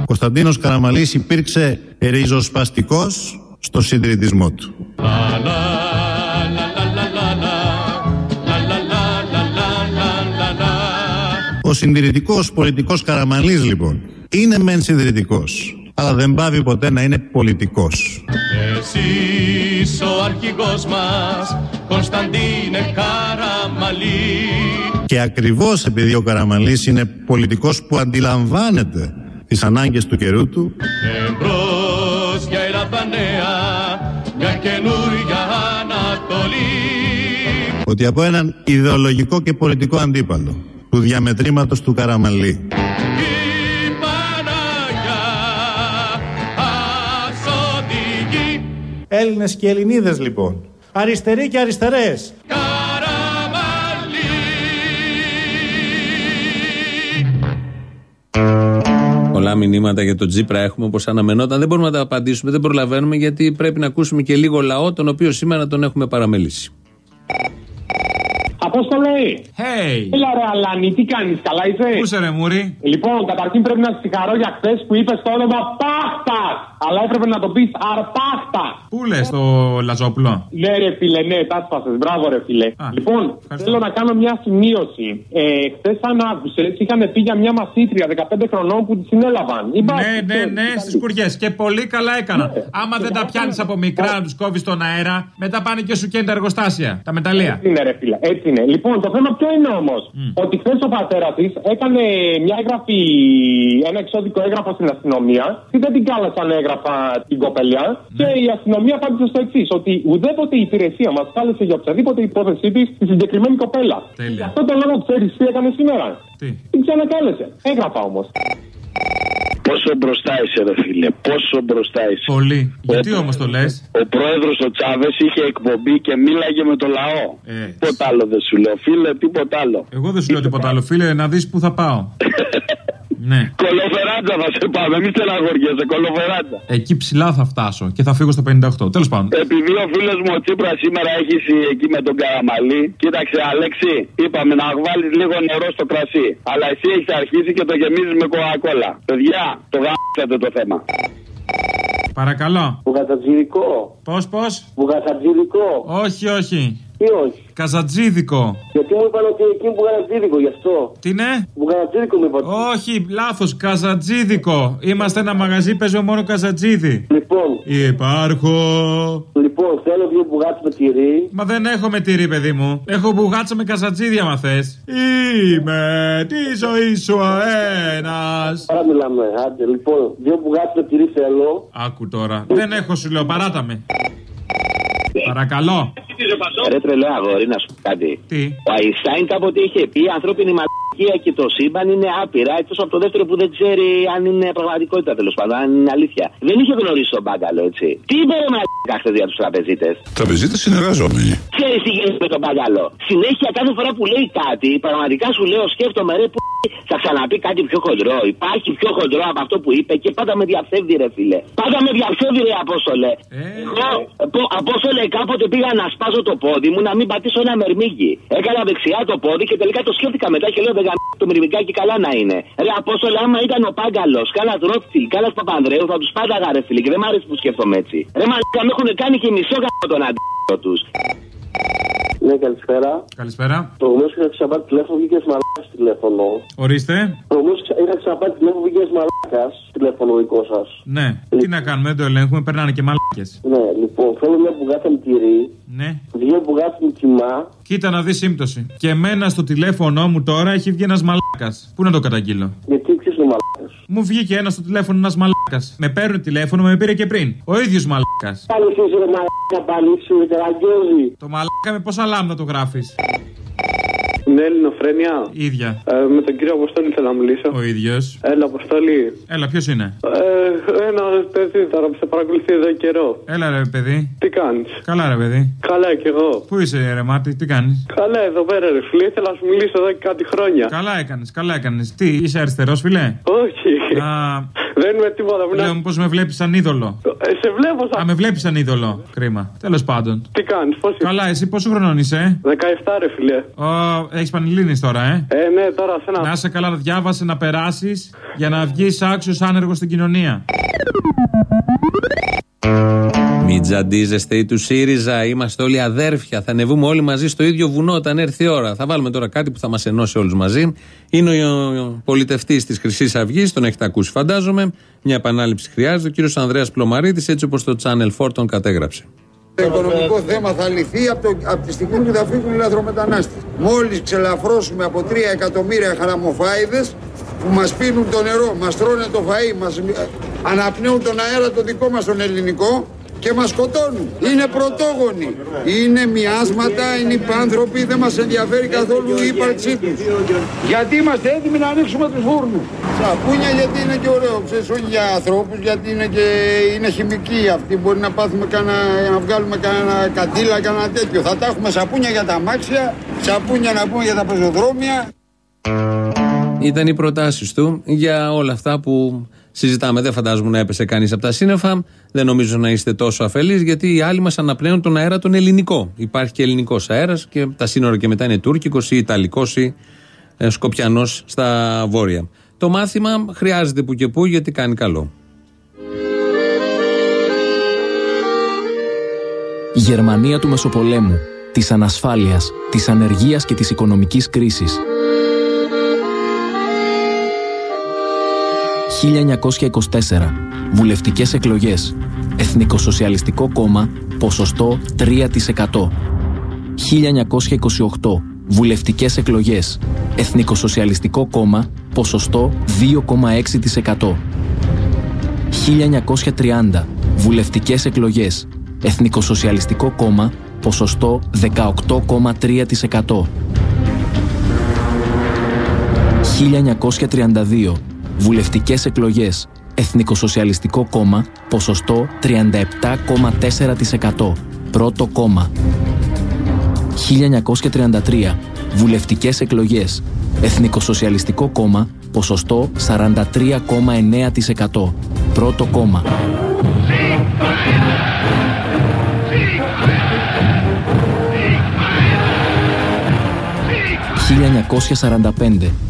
Ο Κωνσταντίνος Καραμαλής υπήρξε ριζοσπαστικός στο συντηρητισμό του. Ο συντηρητικός πολιτικός Καραμαλής λοιπόν είναι μεν συντηρητικός αλλά δεν πάβει ποτέ να είναι πολιτικός. Εσύ ο αρχηγός μας, Κωνσταντίνε Καραμαλή. Και ακριβώς επειδή ο Καραμαλής είναι πολιτικός που αντιλαμβάνεται τις ανάγκες του καιρού του Εμπρός για Ελλάδα νέα, μια καινούρια Ανατολή. ότι από έναν ιδεολογικό και πολιτικό αντίπαλο του διαμετρήματος του Καραμαλή Έλληνες και Ελληνίδες λοιπόν. Αριστεροί και αριστερές. Πολλά μηνύματα για τον Τζίπρα έχουμε όπως αναμενόταν. Δεν μπορούμε να τα απαντήσουμε, δεν προλαβαίνουμε γιατί πρέπει να ακούσουμε και λίγο λαό, τον οποίο σήμερα τον έχουμε παραμελήσει. Από Πώ το λέει. Hey. Έλα ρε Αλάνη, τι κάνεις, καλά είσαι; Πού σε ρε Μούρι. Λοιπόν, καταρχήν πρέπει να σε συγχαρώ για χθες που είπες το όνομα Πάχτας. Αλλά έπρεπε να το πεις Αρπάχτα. Πού λες το Λαζόπουλο; Ναι, ρε φίλε, ναι, τα σπάσες. Μπράβο, ρε φίλε. λοιπόν, θέλω να κάνω μια σημείωση. Ε, Χθες, αν άκουσε, είχαν πει για μια μασίτρια 15 χρονών που τη συνέλαβαν. Η Ναι, μπάσκετ, ναι, ξέρεις, ναι, ήταν- στις κουριές. Και πολύ καλά έκανα. Ναι. Άμα δεν τα πιάνεις από μικρά να τους κόβεις στον αέρα, μετά πάνε και σου καίνε τα εργοστάσια, τα μεταλλεία. Έτσι είναι, ρε φίλε. Έτσι είναι. Λοιπόν, το θέμα ποιο είναι όμως; Ότι χθες ο πατέρας της έκανε μια έγγραφη, ένα εξώδικο έγγραφο στην αστυνομία και δεν την κάλεσαν έγγραφα την κοπελιά. Και η αστυνομία απάντησε στο εξής: Ότι ουδέποτε η υπηρεσία μας κάλεσε για οποιαδήποτε υπόθεσή της τη συγκεκριμένη κοπέλα. Τέλεια. Γι' αυτό το λόγο ξέρεις τι έκανε σήμερα; Τι; Την ξανακάλεσε. Έγραφα όμως. Πόσο μπροστά είσαι, ρε φίλε. Πόσο μπροστά είσαι. Πολύ. Γιατί όμως το λες; Ο πρόεδρος ο Τσάβες είχε εκπομπή και μίλαγε με το λαό. Τίποτα άλλο δεν σου λέω, φίλε, τίποτα άλλο. Εγώ δεν σου λέω τίποτα άλλο, φίλε, να δεις που θα πάω. ναι. Κολοφεράτσα θα σε πάμε, μη στεναχωριέσαι, κολοφεράτσα. Εκεί ψηλά θα φτάσω και θα φύγω στο 58. Τέλος πάντων. Επειδή ο φίλος μου ο Τσίπρας σήμερα έχει εκεί με τον Καραμαλή, κοίταξε Αλέξη, είπαμε να βάλεις λίγο νερό στο κρασί. Αλλά εσύ έχεις αρχίσει και το γεμίζεις με κοκακόλα. Παιδιά, το γάμισατε το θέμα. Παρακαλώ. Μπουγατατζίδικο. Πώς, πώς; Μπουγατατζίδικο. Όχι, όχι. Τι όχι; Καζατζίδικο. Γιατί μου είπαν ότι εκεί είναι μπουγατατζίδικο γι' αυτό. Τι είναι; Μπουγατατζίδικο μου είπαν. Όχι, λάθος. Καζατζίδικο. Είμαστε ένα μαγαζί, παίζουμε μόνο καζατζίδι. Λοιπόν. Υπάρχω. Λοιπόν, θέλω δύο μπουγάτε με τυρί. Μα δεν έχω με τυρί, παιδί μου. Έχω μπουγάτσα με καζατζίδι, άμα θες. Είμαι τη ζωή σου ένα. Άρα μιλάμε. Άντε, λοιπόν, δύο μπουγάτε με τυρί θέλω. Άκου τώρα. δεν έχω, σου λέω, παράτα με. Παρακαλώ. Ρε τρελέ αγόρι, να σου πω κάτι. Τι; Ο Αϊστάιν κάποτε είχε πει: Η ανθρώπινη μαλακία και το σύμπαν είναι άπειρα, εκτός από το δεύτερο που δεν ξέρει αν είναι πραγματικότητα τέλος πάντων, αν είναι αλήθεια. Δεν είχε γνωρίσει τον μπάγκαλο, έτσι. Τι είπε ρε μαλακά χθες για τους τραπεζίτες; Τραπεζίτες συνεργαζόμενοι. Ξέρεις τι γίνεται με τον μπάγκαλο; Συνέχεια κάθε φορά που λέει κάτι, πραγματικά σου λέω σκέφτομαι ρε που θα ξαναπεί κάτι πιο χοντρό. Υπάρχει πιο χοντρό από αυτό που είπε και πάντα με διαφεύγει ρε φίλε. Πάντα με διαφεύγει ρε Απόστολε. Εγώ, πω- Απόστολε, κάποτε πήγα να σπάσω το πόδι μου να μην πατήσω ένα μερμήγκι. Έκανα δεξιά το πόδι και τελικά το σκέφτηκα μετά και λέω δεν γαμ- το μυρμικάκι καλά να είναι. Ρε Απόστολε, άμα ήταν ο Πάγκαλος, κάνα Ρόφιλ, κάνα Παπανδρέου, θα τους πάνταγα ρε φίλε και δεν μ' άρεσε που σκέφτομαι έτσι. Ρε μαλάκα με έχουν κάνει και μισό γαμ τον αντίθετο τους. Ναι, καλησπέρα. Καλησπέρα. Προηγουμένω είχα ξαναπάρει τηλέφωνο, βγήκε μαλάκας τηλέφωνο. Ορίστε. Προηγουμένω είχα ξαναπάρει τηλέφωνο, βγήκε μαλάκας τηλέφωνο δικό σας. Ναι. Τι να κάνουμε, δεν το ελέγχουμε, περνάνε και μαλάκες. Ναι, λοιπόν, θέλω μια μπουγάτα με τυρί, Ναι. δύο μπουγάτες με κιμά. Κοίτα να δεις σύμπτωση. Και εμένα στο τηλέφωνο μου τώρα έχει βγει ένας μαλάκας. Πού να το καταγγείλω; Γιατί ποιο είναι ο μαλάκα. Μου βγήκε ένας στο τηλέφωνο ένας μαλάκας. Με παίρνει τηλέφωνο, με πήρε και πριν. Ο ίδιος μαλάκας. Πάλι εσύ ρε μαλάκα, πάλι σου, τεραγκιόζη. Το μαλάκα με πόσα λάμδα το γράφεις. Ναι, ελληνοφρένια. ίδια. Ε, με τον κύριο Αποστόλη θέλω να μιλήσω. Ο ίδιος. Έλα, Αποστόλη. Έλα, ποιος είναι; Ε, ένα παιδί τώρα που σε παρακολουθεί εδώ καιρό. Έλα ρε παιδί. Τι κάνεις; Καλά ρε παιδί. Καλά κι εγώ. Πού είσαι ρε Μάρτι, τι κάνεις; Καλά, εδώ πέρα ρε φίλε, ήθελα να σου μιλήσω εδώ και κάτι χρόνια. Καλά έκανες, καλά έκανες. Τι, είσαι αριστερός φιλέ. Όχι. Α, Δεν είμαι τίποτα. Μην λέω πω με βλέπεις σαν είδωλο. Ε, σε βλέπω σαν. Α, με βλέπεις σαν είδωλο. Κρίμα. Τέλος πάντων. Τι κάνεις, πώς είσαι; Καλά, εσύ πόσο χρονών είσαι. 17 ρε φίλε. Έχεις πανελίνη τώρα, ε; Ε, ναι, τώρα σε ένα. Να είσαι καλά, διάβασε να περάσεις για να βγεις άξιος άνεργος στην κοινωνία. Μην τζαντίζεστε ή του ΣΥΡΙΖΑ. Είμαστε όλοι αδέρφια. Θα ανεβούμε όλοι μαζί στο ίδιο βουνό όταν έρθει η ώρα. Θα βάλουμε τώρα κάτι που θα μας ενώσει όλους μαζί. Είναι ο πολιτευτής της Χρυσής Αυγής. Τον έχετε ακούσει, φαντάζομαι. Μια επανάληψη χρειάζεται. Ο κύριος Ανδρέας Πλωμαρίτη, έτσι όπως το Channel 4 τον κατέγραψε. Το οικονομικό θέμα θα λυθεί από, το, από τη στιγμή που θα φύγουν οι λαθρομετανάστες. Μόλις ξελαφρώσουμε από 3 εκατομμύρια χαραμοφάιδες που μας πίνουν το νερό, μας τρώνε το φαΐ, μας ε, αναπνέουν τον αέρα το δικό μας τον ελληνικό και μας σκοτώνουν. Είναι πρωτόγονοι. Είναι μοιάσματα, είναι υπάνθρωποι, δεν μας ενδιαφέρει καθόλου η ύπαρξή τους. Γιατί είμαστε έτοιμοι να ανοίξουμε τους φούρνους. Σαπούνια γιατί είναι και ωραίο, ξέρεις, όχι για ανθρώπους, γιατί είναι και είναι χημική αυτή. Μπορεί να πάθουμε κανένα, να βγάλουμε κανένα καντήλα, κανένα τέτοιο. Θα τα έχουμε σαπούνια για τα αμάξια, σαπούνια να πούμε για τα πεζοδρόμια. Ήταν οι προτάσεις του για όλα αυτά που συζητάμε. Δεν φαντάζομαι να έπεσε κανείς από τα σύννεφα. Δεν νομίζω να είστε τόσο αφελείς, γιατί οι άλλοι μας αναπλέουν τον αέρα τον ελληνικό. Υπάρχει και ελληνικός αέρας και τα σύνορα και μετά είναι τουρκικός ή ιταλικός ή ε, σκοπιανός στα βόρεια. Το μάθημα χρειάζεται που και που γιατί κάνει καλό. Γερμανία του Μεσοπολέμου, της ανασφάλειας, της ανεργίας και της οικονομικής κρίσης. 1924. Βουλευτικές εκλογές. Εθνικοσοσιαλιστικό κόμμα, ποσοστό 3%. 1928. Βουλευτικές εκλογές. Εθνικοσοσιαλιστικό κόμμα, ποσοστό 2,6%. 1930. Βουλευτικές εκλογές. Εθνικοσοσιαλιστικό κόμμα, ποσοστό 18,3%. 1932. Βουλευτικές εκλογές. Εθνικοσοσιαλιστικό κόμμα, ποσοστό 37,4%. Πρώτο κόμμα. 1933. Βουλευτικές εκλογές. Εθνικοσοσιαλιστικό κόμμα, ποσοστό 43,9%. Πρώτο κόμμα. 1945.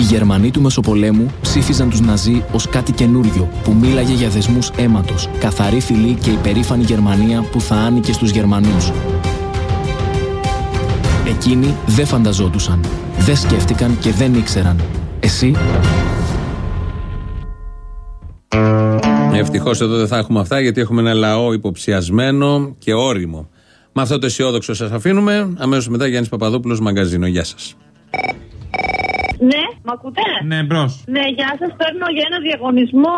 Οι Γερμανοί του Μεσοπολέμου ψήφιζαν τους Ναζί ως κάτι καινούριο που μίλαγε για δεσμούς αίματος, καθαρή φυλή και υπερήφανη Γερμανία που θα άνοικε στους Γερμανούς. Εκείνοι δεν φανταζόντουσαν, δεν σκέφτηκαν και δεν ήξεραν. Εσύ; Ευτυχώς εδώ δεν θα έχουμε αυτά γιατί έχουμε ένα λαό υποψιασμένο και όριμο. Με αυτό το αισιόδοξο σας αφήνουμε. Αμέσως μετά Γιάννης Παπαδόπουλος, μαγκαζίνο. Γεια σας. Ναι, μ' ακούτε; Ναι, μπρος. Ναι, γεια σας. Παίρνω για ένα διαγωνισμό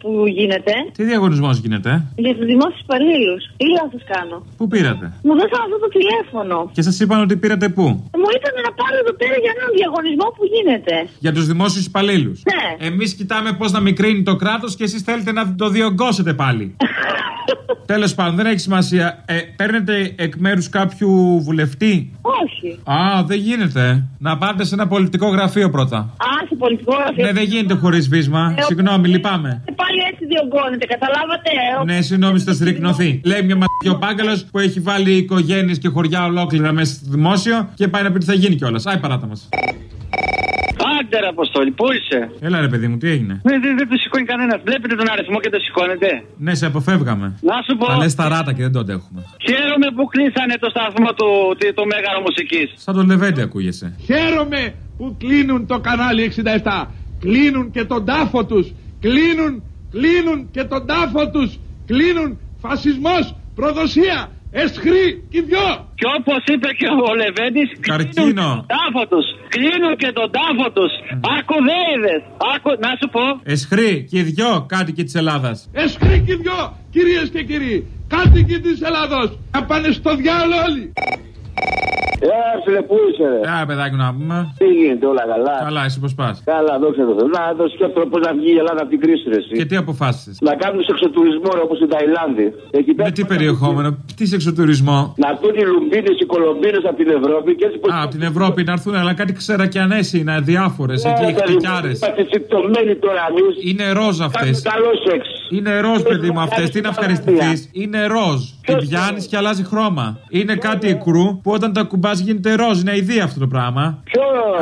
που γίνεται. Τι διαγωνισμός γίνεται, Για τους δημόσιους υπαλλήλους. Τι λάθο κάνω; Πού πήρατε; Μου δώσαν αυτό το τηλέφωνο. Και σας είπαν ότι πήρατε πού; Μου ήταν να πάρω εδώ πέρα για έναν διαγωνισμό που γίνεται. Για τους δημόσιους υπαλλήλους; Ναι. Εμείς κοιτάμε πώς να μικρύνει το κράτος και εσείς θέλετε να το διωγγώσετε πάλι. Τέλος πάντων, δεν έχει σημασία. Ε, παίρνετε εκ μέρους κάποιου βουλευτή; Όχι. Α, δεν γίνεται. Να πάτε σε ένα πολιτικό γραφείο πρώτα. Α, σε πολιτικό γραφείο. Ναι, δεν γίνεται χωρίς βίσμα. Ε, Συγγνώμη, λυπάμαι. Και πάλι έτσι διωγγώνεται, καταλάβατε. Ε, Ναι, συγγνώμη, στο συρρυκνωθεί. Λέει μια μαθηκή ο Πάγκαλος που έχει βάλει οικογένειες και χωριά ολόκληρα μέσα στο δημόσιο και πάει να πει τι θα γίνει κιόλας. Άι παράτα μας. Άντε ρε Αποστόλη, πού είσαι; Έλα ρε παιδί μου, τι έγινε; Δεν, δεν, δεν το σηκώνει κανένας. Βλέπετε τον αριθμό και το σηκώνετε; Ναι, σε αποφεύγαμε. Να σου πω. Τα λες τα ράτα και δεν το αντέχουμε. Χαίρομαι που κλείσανε το σταθμό του το, το Μέγαρο Μουσικής. Σαν τον Λεβέντε ακούγεσαι. Χαίρομαι που κλείνουν το κανάλι 67. Κλείνουν και τον τάφο τους. Κλείνουν, κλείνουν και τον τάφο τους. Κλείνουν φασισμός, προδοσία, εσχρή και δυο. Και όπως είπε και ο Λεβέντης, κλείνουν τον τάφο τους. Κλείνουν και τον τάφο τους. Ακουδέιδε. Ακου... Να σου πω. Εσχρή και οι δυο κάτοικοι της Ελλάδας. Εσχρή και δυο, κυρίες και κύριοι. Κάτοικοι της Ελλάδος. Να πάνε στο διάλογο όλοι. Γεια φίλε, πού είσαι, ρε. Α, παιδάκι να πούμε. Τι γίνεται, όλα καλά. Καλά, εσύ πώς πας; Καλά, δόξα τω Θεώ. Να το σκέφτομαι πώς να βγει η Ελλάδα από την κρίση, ρε. εσύ. Και τι αποφάσισες; Να κάνουν σεξοτουρισμό ρε, όπως στην Ταϊλάνδη. Εκεί πέρα. Με τι περιεχόμενο, τι σεξοτουρισμό. Να έρθουν οι λουμπίνες, οι κολομπίνες από την Ευρώπη και έτσι Α, από την Ευρώπη να έρθουν, αλλά κάτι ξερακιανές είναι, διάφορε Ναι, εκεί, χτυκιάρες. τώρα εμείς. Είναι ροζ αυτές. Κάνουν καλό σεξ. Είναι ροζ, παιδί μου, αυτές. Τι να ευχαριστηθεί. Είναι ροζ. Την πιάνεις και αλλάζει χρώμα. Είναι κάτι εκρού που όταν τα κουμπά γίνεται ροζ. Είναι αηδία αυτό το πράγμα.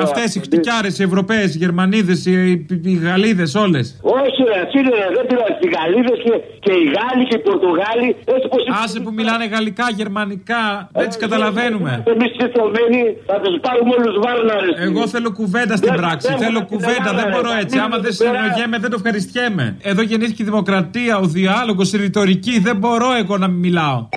Αυτές οι χτυκιάρες, οι Ευρωπαίες, οι Γερμανίδες, οι, οι Γαλλίδες, όλες. Όχι, ρε, φίλε, ρε, δεν πειράζει. Οι Γαλλίδες και, και οι Γάλλοι και οι Πορτογάλοι. Έτσι πως Άσε που μιλάνε γαλλικά, γερμανικά. Δεν τις καταλαβαίνουμε. Εμείς συστομένοι θα τους πάρουμε όλους βάρναρες. Εγώ θέλω κουβέντα στην πράξη. Θέλω κουβέντα, δεν μπορώ έτσι. Άμα δεν συνεννοιέμαι, δεν το ευχαριστιέμαι. Εδώ γεννήθηκε η δημοκρατία, ο διάλογος, η ρητορική. Δεν μπορώ εγώ να μην μιλάω.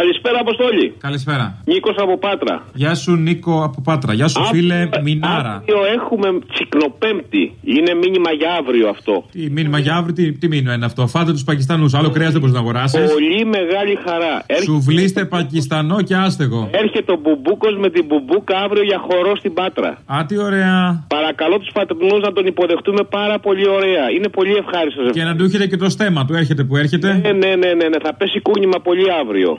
Καλησπέρα, Αποστόλη. Καλησπέρα. Νίκος από Πάτρα. Γεια σου Νίκο από Πάτρα. Γεια σου φίλε Μινάρα. Αύριο έχουμε τσικνοπέμπτη. Είναι μήνυμα για αύριο αυτό. Τι μήνυμα για αύριο, τι, τι μήνυμα είναι αυτό; Φάτε τους Πακιστανούς. Άλλο κρέας δεν μπορείς να αγοράσεις. Πολύ μεγάλη χαρά. Σουβλίστε Πακιστανό και άστεγο. Έρχεται ο Μπουμπούκος με την Μπουμπούκα αύριο για χορό στην Πάτρα. Α, τι ωραία. Παρακαλώ τους πατρινού να τον υποδεχτούμε πάρα πολύ ωραία. Είναι πολύ ευχάριστος. Και να του έχετε και το στέμα του. Έρχεται που έρχεται. Ναι, ναι, ναι, ναι, ναι. θα πέσει κούνημα πολύ αύριο.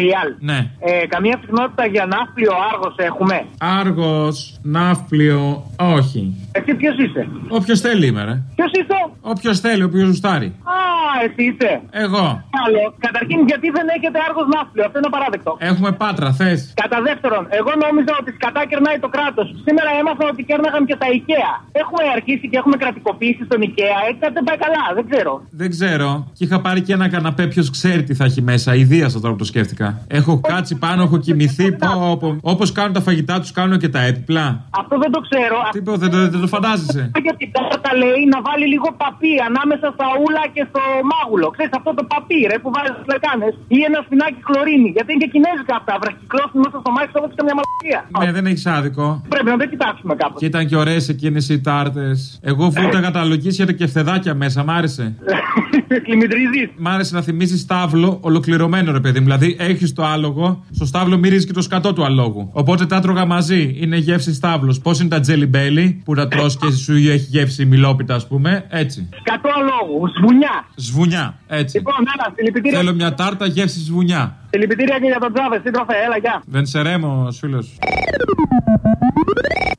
Ριάλ. Ναι. Ε, καμία συχνότητα για ναύπλιο άργος έχουμε; Άργος, ναύπλιο, όχι. Εσύ ποιος είσαι; Όποιος θέλει είμαι, ρε. Ποιος είσαι; Όποιος θέλει, όποιο ζουστάρει. Α, εσύ είσαι. Εγώ. Καλό. Καταρχήν, γιατί δεν έχετε άργος ναύπλιο; Αυτό είναι απαράδεκτο. Έχουμε πάτρα, θες. Κατά δεύτερον, εγώ νόμιζα ότι σκατά κερνάει το κράτος. Σήμερα έμαθα ότι κέρναγαν και τα IKEA. Έχουμε αρχίσει και έχουμε κρατικοποιήσει στον IKEA. Έτσι κάτι δεν πάει καλά. Δεν ξέρω. Δεν ξέρω. Και είχα πάρει και ένα καναπέ. Ποιος ξέρει τι θα έχει μέσα. Ιδία τώρα που το σκέφτηκα. Έχω κάτσει πάνω, έχω κοιμηθεί. Όπως κάνουν τα φαγητά τους, κάνουν και τα έπιπλα. Αυτό δεν το ξέρω. Τι πω, δεν, το- δεν το φαντάζεσαι; Για την κάρτα λέει να βάλει λίγο παπί ανάμεσα στα ούλα και στο μάγουλο. Ξέρεις αυτό το παπί ρε που βάζεις στι λεκάνες. Ή ένα σπινάκι χλωρίνη. Γιατί είναι και κινέζικα αυτά. Βραχυκλώσουν μέσα στο μάξι όπως και μια μαλακία. Ναι, δεν έχεις άδικο. Πρέπει να το κοιτάξουμε κάπως. Και ήταν και ωραίες εκείνες οι τάρτες. Εγώ βούταγα τα λογίσια και φθεδάκια μέσα, μ' άρεσε. Κλιμητρίζει. Μ' άρεσε να θυμίζεις στάβλο ολοκληρωμένο, ρε παιδί μου. Δηλαδή έχεις το άλογο, στο στάβλο μυρίζεις και το σκατό του αλόγου. Οπότε τα έτρωγα μαζί. Είναι γεύση στάβλος. Πώς είναι τα jelly belly που τα τρως και σου έχει γεύση μιλόπιτα, ας πούμε. Έτσι. Κατώ αλόγου. Σβουνιά. Σβουνιά. Έτσι. Λοιπόν, έλα, συλληπιτήρια. Θέλω μια τάρτα γεύση σβουνιά. Συλληπιτήρια και για τον Τζάβες. Σύντροφε, έλα, γεια. Δεν σε ρέμω, φίλος.